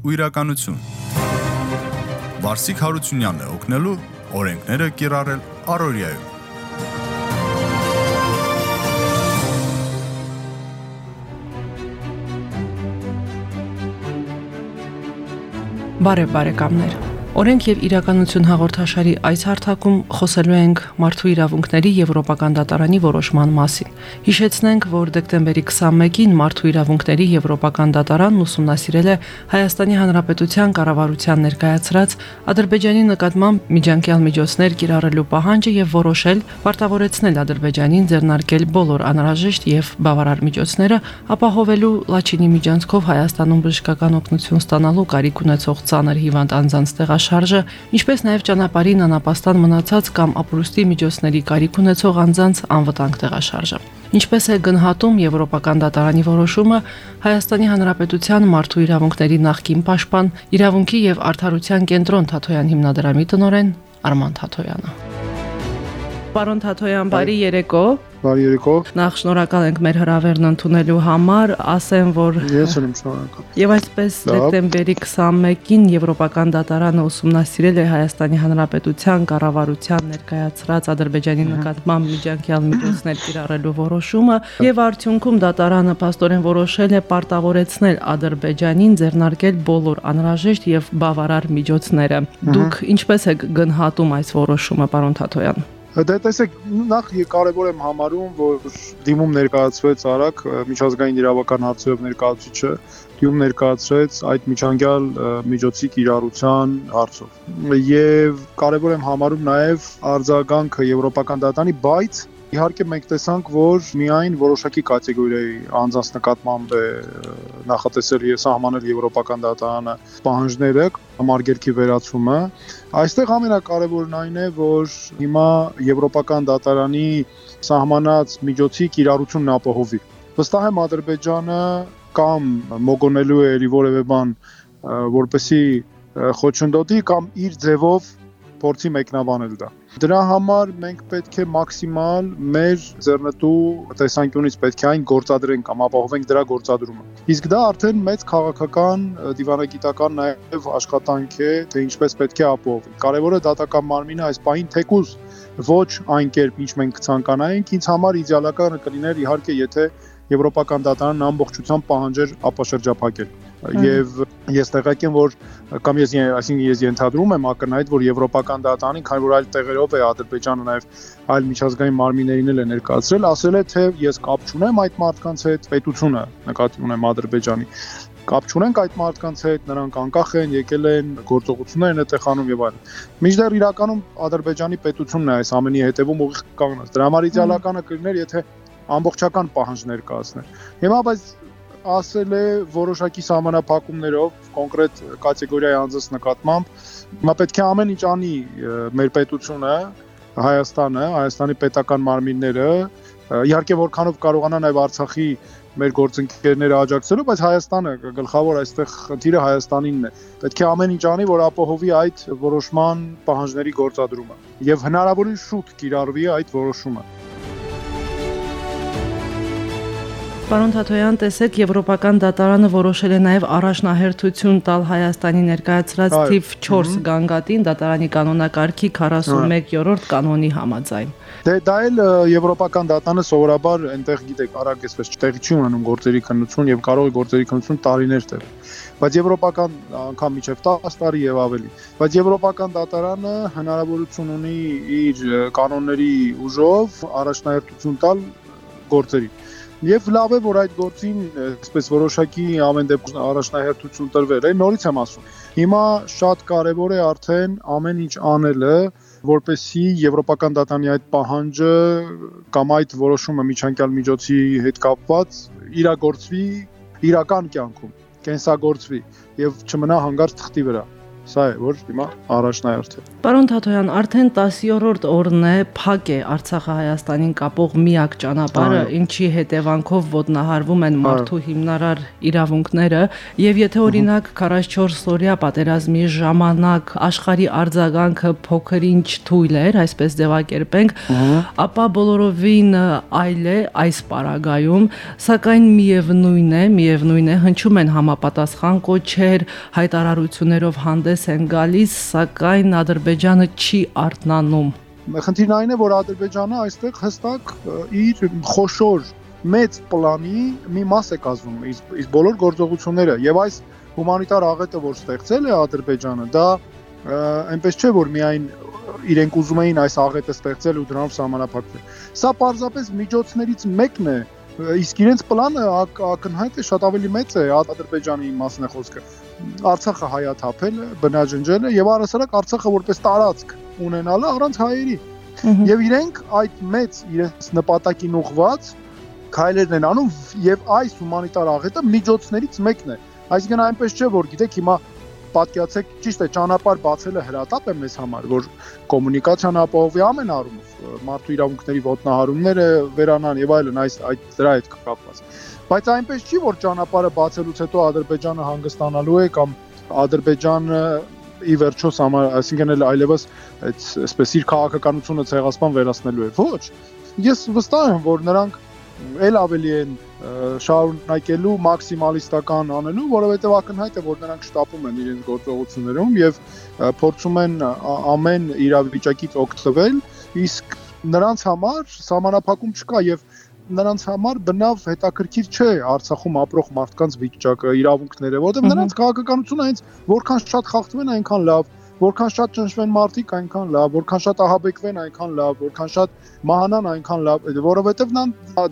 ու իրականություն։ Վարսիկ Հարությունյանն է օգնելու օրենքները կիրառել Արորիայում։ Բարև բարեկամներ։ Օրենք եւ իրականություն հաղորդաշարի այս հարթակում խոսելու ենք մարդու իրավունքների Եվրոպական դատարանի որոշման մասին։ Հիշեցնենք, որ դեկտեմբերի 21-ին մարդու իրավունքների Եվրոպական դատարանն ուսումնասիրել է Հայաստանի Հանրապետության կառավարության ներկայացրած Ադրբեջանի նկատմամբ միջանկյալ միջոցներ կիրառելու պահանջը եւ որոշել պարտավորեցնել Ադրբեջանին ձեռնարկել բոլոր անհրաժեշտ եւ բավարար միջոցները ապահովելու Լաչինի միջանցքով Հայաստանում բժշկական օգնություն ստանալու կարիք ունեցող ցաներ հիվանդ անձանց տեղաշ շարժը, ինչպես նաև ճանապարհին անապաստան մնացած կամ ապրուստի միջոցների կարիք ունեցող անձանց անվտանգ տեղաշարժը։ Ինչպես է գնահատում Եվրոպական դատարանի որոշումը Հայաստանի Հանրապետության մարդու իրավունքների նախկին պաշտպան, իրավունքի եւ արդարության կենտրոն Թաթոյան հիմնադրամի տնօրեն Արման Թաթոյանը։ Պարոն Թաթոյան, բարի երեկո։ Բարի երեկո։ Նախ շնորհակալ ենք մեր հրավերն ընդունելու համար, ասեմ, որ Ես եմ շնորհակալ։ Եվ այսպես դեկտեմբերի 21-ին Եվրոպական դատարանը ուսումնասիրել է Հայաստանի Հանրապետության կառավարության ներկայացրած Ադրբեջանի նկատմամբ միջանկյալ միջոցներ կիրառելու որոշումը, եւ արդյունքում դատարանը փաստորեն որոշել է պարտավորեցնել Ադրբեջանին ձեռնարկել բոլոր անհրաժեշտ եւ բավարար միջոցները։ Դուք ինչպես եք գնահատում այս որոշումը, պարոն Թաթոյան։ Դե տեսեք, նախ կարևոր եմ համարում, որ դիմում ներկայացվեց Արաք միջազգային իրավական հարցերով ներկայացուցիչը դիմում ներկայացրեց այդ միջանկյալ միջոցի կիրառության հարցով։ Եվ կարևոր եմ համարում նաև արձագանքը Եվրոպական դատարանի, բայց Իհարկե մենք տեսանք, որ միայն որոշակի կատեգորիայի անձանց նկատմամբ է նախատեսել եւ սահմանել Եվրոպական դատարանը պահանջները համարգերքի վերացումը։ Այստեղ ամենակարևորն այն է, որ հիմա Եվրոպական դատարանի սահմանած միջոցի կիրառությունն ապահովի։ Վստահ եմ Ադրբեջանը կամ մոգոնելու է որևէ բան, որպեսի խոչընդոտի կամ իր ձևով փորձի մեկնաբանել դա։ Դրա համար մենք պետք է մաքսիմալ մեր ձեռնտու տեսանկյունից պետք է այն գործադրենք կամ ապահովենք դրա գործադրումը։ Իսկ դա արդեն մեծ քաղաքական դիվանագիտական նաև աշխատանք է, թե ինչպես պետք է ապահովի։ Կարևորը դատական մարմինը այս պահին թեկուզ ոչ այն կերպ, ինչ մենք ցանկանայինք, ինձ համար իդեալականը կլիներ իհարկե, եթե Եվրոպական դատարանն ամբողջությամբ պահանջեր ապաշրջափակել եւ ես տեղյակ եմ որ կամ ես այսինքն ես ենթադրում եմ ակնհայտ որ եվրոպական դատարանին քանի որ այլ տեղերով է ադրբեջանը նաեւ այլ միջազգային մարմիններին էլ է ներկայացրել ասել է թե ես կապ չունեմ այդ մարդկանց հետ պետությունը նկատի ունեմ ադրբեջանի կապ չունենք այդ մարդկանց հետ, նրանք անկախ են, եկել են, գործողություններ են այդտեղ անում եւ այլն։ Միջդեռ իրականում Ադրբեջանի պետությունն է այս ամենի հետևում ուղիղ կանգնած։ Դրա համար իդեալականը կլիներ, եթե ամբողջական պահանջներ կասներ։ Հիմա բայց ասել է որոշակի սահմանափակումներով կոնկրետ կատեգորիայի անձս նկատմամբ հիմա պետք է ամեն ինչ անի մեր պետությունը Հայաստանը, Հայաստանի պետական մարմինները իհարկե որքանով կարողանա նաև Արցախի մեր գործընկերները աջակցելու, բայց Հայաստանը գլխավոր այստեղ խնդիրը Հայաստանինն է։ Պետք է ամեն ինչ անի, որ ապահովի այդ որոշման պահանջների գործադրումը եւ հնարավորին շուտ կիրառվի այդ որոշումը։ Պարոն Թաթոյան, տեսեք, Եվրոպական դատարանը որոշել է նաև առաջնահերթություն տալ Հայաստանի ներկայացրած թիվ 4 գանգատին դատարանի կանոնակարգի 41-րդ կանոնի համաձայն։ Դե դա էլ Եվրոպական դատարանը սովորաբար այնտեղ գիտեք, արագ էսպես տեղի չի ունենում գործերի քննություն եւ կարող է գործերի քննություն տարիներ տևել բայց եվրոպական անգամ միջև 10 տարի եւ ավելի բայց եվրոպական դատարանը հնարավորություն ունի իր կանոնների ուժով առաջնահերթություն տալ գործերի Եվ լավ է, որ այդ գործին այսպես որոշակի ամեն դեպքում առաջնահերթություն տրվել է, նորից եմ ասում։ Հիմա շատ կարևոր է արդեն ամեն ինչ անելը, որպեսի եվրոպական դատանի այդ պահանջը կամ այդ որոշումը միջանկյալ միջոցի հետ կապված իրագործվի իրական կյանքում, կենսագործվի եւ չմնա հանգարց թղթի վրա։ Սա է, որ հիմա առաջնահերթ է։ Պարոն Թաթոյան, արդեն 10-րդ օրն է փակ է Արցախը Հայաստանին կապող միակ ճանապարհը, ինչի հետևանքով ոտնահարվում են մարդու հիմնարար իրավունքները, եւ եթե օրինակ 44 օրյա պատերազմի ժամանակ աշխարհի արձագանքը փոքրինչ թույլ էր, այսպես ձևակերպենք, ապա բոլորովին այլ է այս պարագայում, սակայն միևնույն է, միևնույն է, հնչում են համապատասխան կոչեր, հայտարարություններով հանդես են գալիս, սակայն Ադրբեջանը չի արթնանում։ Խնդիրն այն է, որ Ադրբեջանը այստեղ հստակ իր խոշոր մեծ պլանի մի մաս է կազմում, իսկ բոլոր գործողությունները եւ այս հումանիտար աղետը, որ ստեղծել է Ադրբեջանը, դա այնպես չէ, որ միայն իրենք ուզում էին այս աղետը ստեղծել ու դրանով սահմանափակվել։ Սա պարզապես միջոցներից մեկն է, իսկ իրենց պլանը ակնհայտ է շատ ավելի մեծ է Ադրբեջանի մասն է խոսքը։ Արցախը հայաթափելը, բնաջնջելը եւ առասարակ Արցախը որպես տարածք ունենալը առանց հայերի։ Եվ իրենք այդ մեծ իրենց նպատակին ուղված քայլերն են անում եւ այս հումանիտար աղետը միջոցներից մեկն է։ Այսինքն այնպես չէ, որ գիտեք հիմա պատկերացեք, ճիշտ է, ճանապարհ բացելը հրատապ է մեզ համար, որ կոմունիկացիան ապահովի ամեն առումով, մարդու իրավունքների ոտնահարումները վերանան եւ այլն, այս այդ դրա հետ կապված։ Բայց այնպես չի, որ ճանապարհը բացելուց հետո Ադրբեջանը հանգստանալու է կամ Ադրբեջանը ի վերջո համար, այսինքն էլ այլևս այդ այսպես իր քաղաքականությունը ցեղասպան վերացնելու է։ Ոչ։ Ես վստահ եմ, որ նրանք ել ավելի են շարունակելու մաքսիմալիստական անելու, որովհետև ակնհայտ է, որ նրանք շտապում են իրենց գործողություններում եւ փորձում են ամեն իրավիճակից օգտվել, իսկ նրանց համար սահմանափակում չկա եւ նրանց համար բնավ հետաքրքիր չէ Արցախում ապրող մարդկանց վիճակը, իրավունքները, որովհետև նրանց քաղաքականությունը հենց որքան շատ խախտվեն, այնքան լավ որքան շատ ճնշվեն մարդիկ, այնքան լավ, որքան շատ ահաբեկվեն, այնքան լավ, որքան շատ մահանան, այնքան լավ, որովհետև նա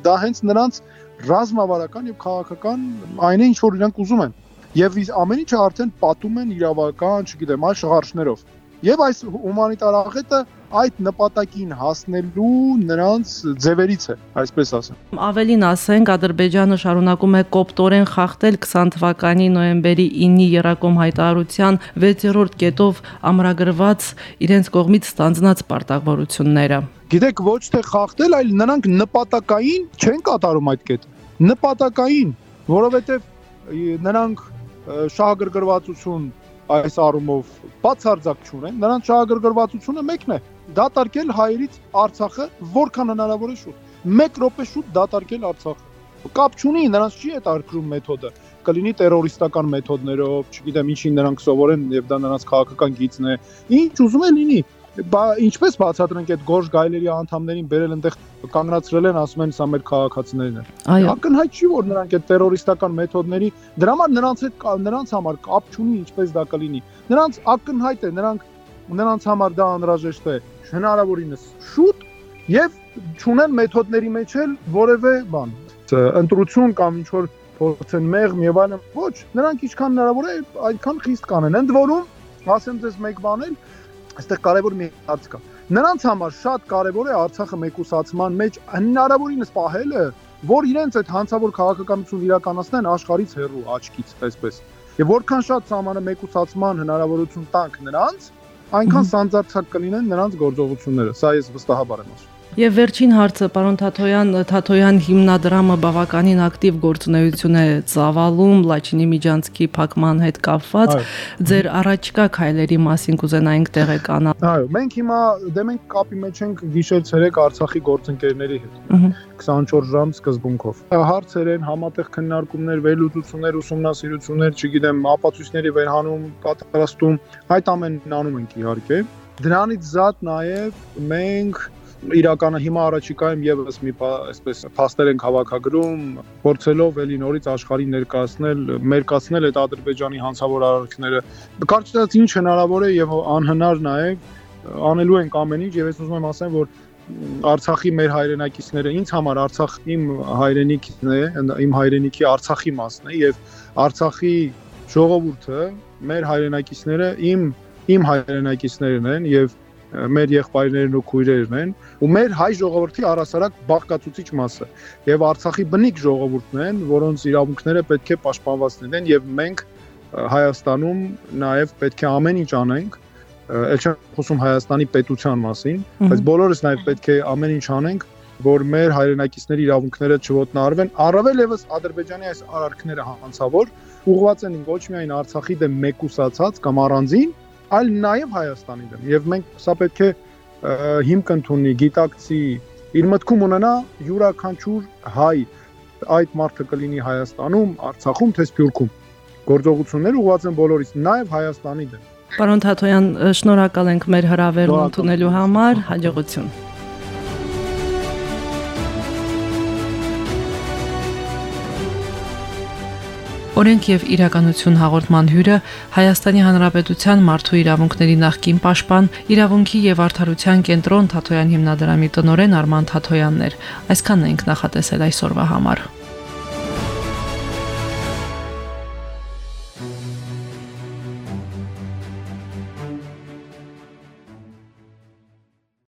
դա հենց նրանց ռազմավարական եւ քաղաքական այն է ինչ որ իրենք ուզում են։ Եվ ամեն ինչը արդեն պատում են իրավական, չգիտեմ, այլ շղարշներով։ Եվ այս հումանիտար աղետը այդ նպատակին հասնելու նրանց ձևերից է, այսպես ասեմ։ Ավելին ասենք, Ադրբեջանը շարունակում է կոպտորեն խախտել 20 թվականի նոյեմբերի 9-ի Երակոմ հայտարարության 6-րդ կետով ամրագրված իրենց կողմից ստանձնած պարտավորությունները։ Գիտեք, ոչ թե խախտել, այլ նրանք նպատակային չեն կատարում այդ կետը։ Նպատակային, որովհետև նրանք շահագրգռվածություն այս առումով բացարձակ չունեն, նրանց շահագրգռվածությունը մեկն է՝ դատարկել հայերից Արցախը որքան հնարավոր է շուտ։ 1 րոպե շուտ դատարկել Արցախը։ Կապ չունի, նրանց չի հետարկրում մեթոդը կլինի terroristական մեթոդներով, չգիտեմ ինչին նրանք սովորեն եւ դա նրանց քաղաքական գիծն է։ Ինչ ուզում է լինի, բա ինչպես բացատրենք այդ գորժ գայլերի անդամներին բերել այնտեղ կանգնացրել են ասում են սա մեր քաղաքացիներն են ակնհայտ չի որ նրանք այդ terroristական մեթոդների դրա համար նրանց հետ նրանց համար կապ չունի ինչպես դա կլինի նրանց ակնհայտ է նրանք նրանց համար դա անհրաժեշտ է հնարավորինս շուտ եւ չունեն մեթոդների մեջ էլ որևէ բան ընտրություն կամ ինչ որ փորձեն մեղմ եւ այլն ոչ նրանք ինչքան հնարավոր է այդքան խիստ կանեն ընդ որում ասեմ ձեզ մեկ բան էլ այստեղ կարևոր մի հարց կա։ Նրանց համար շատ կարևոր է Արցախը մեկուսացման մեջ հնարավորինս պահելը, որ իրենց այդ հանցավոր քաղաքականություն իրականացնեն աշխարից հեռու աչքից, այսպես։ Եվ որքան շատ սահմանը մեկուսացման հնարավորություն տանք նրանց, այնքան սանձարցակ կլինեն նրանց գործողությունները։ Սա ես վստահաբար եմ ասում։ Եվ վերջին հարցը, պարոն Թաթոյան, Թաթոյան հիմնադրամը բավականին ակտիվ գործունեություն է ծավալում Լաչինի միջանցքի փակման հետ կապված։ Ձեր առաջկա քայլերի մասին կուզենայինք տեղեկանալ։ Այո, մենք հիմա դե մենք կապի մեջ ենք գիշեր ցերեկ Արցախի գործընկերների հետ։ 24 ժամ սկզբունքով։ Հարցեր են, համատեղ քննարկումներ, վերլուծություններ, ուսումնասիրություններ, չգիտեմ, ապացույցների վերհանում, պատրաստում, այդ ամենն անում ենք իհարկե։ Դրանից զատ նաև մենք իրականը հիմա առաջիկայում եւս մի այսպես փաստեր են հավաքագրում, փորձելով էլի նորից աշխարհին ներկայացնել, մերկացնել այդ Ադրբեջանի հանցավոր արարքները։ Կարծես ինչ հնարավոր է եւ անհնար նաեւ անելու ենք ամեն ինչ եւ ես ուզում եմ ասեմ, որ Արցախի մեր հայրենակիցները ինձ համար Արցախ իմ հայրենիքն է, իմ հայրենիքի Արցախի մասն է եւ Արցախի ժողովուրդը, մեր հայրենակիցները իմ իմ հայրենակիցներն են եւ մեր եղբայրներն ու քույրերն են ու մեր հայ ժողովրդի առասարակ բաղկացուցիչ մասը եւ Արցախի բնիկ ժողովուրդն են, որոնց իրավունքները պետք է պաշտպանված լինեն եւ մենք Հայաստանում նաև պետք է ամեն ինչ անենք, ել չեմ խոսում Հայաստանի պետության մասին, բայց բոլորս նաև պետք է ամեն ինչ անենք, որ մեր հայրենակիցների իրավունքները չոտնահարվեն, առավել եւս Ադրբեջանի այս արարքները հանցավոր ուղղված են ոչ միայն Արցախի դեմ մեկուսացած կամ առանձին, այլ նաև Հայաստանի դեմ։ Եվ մենք սա պետք է հիմք ընդունի, գիտակցի, իր մտքում ունենա յուրաքանչյուր հայ այդ մարդը կլինի Հայաստանում, Արցախում, թե Սփյուռքում։ Գործողությունները ուղղված են բոլորից, նաև Հայաստանի դեմ։ Պարոն Թաթոյան, շնորհակալ ենք մեր հրավերն ընդունելու համար, հաջողություն։ Օրենք եւ իրականություն հաղորդման հյուրը Հայաստանի Հանրապետության մարդու իրավունքների նախկին պաշտպան, իրավունքի եւ արդարության կենտրոն Թաթոյան հիմնադրամի տնօրեն Արման Թաթոյանն էր։ Այսքանն ենք նախատեսել այսօրվա համար։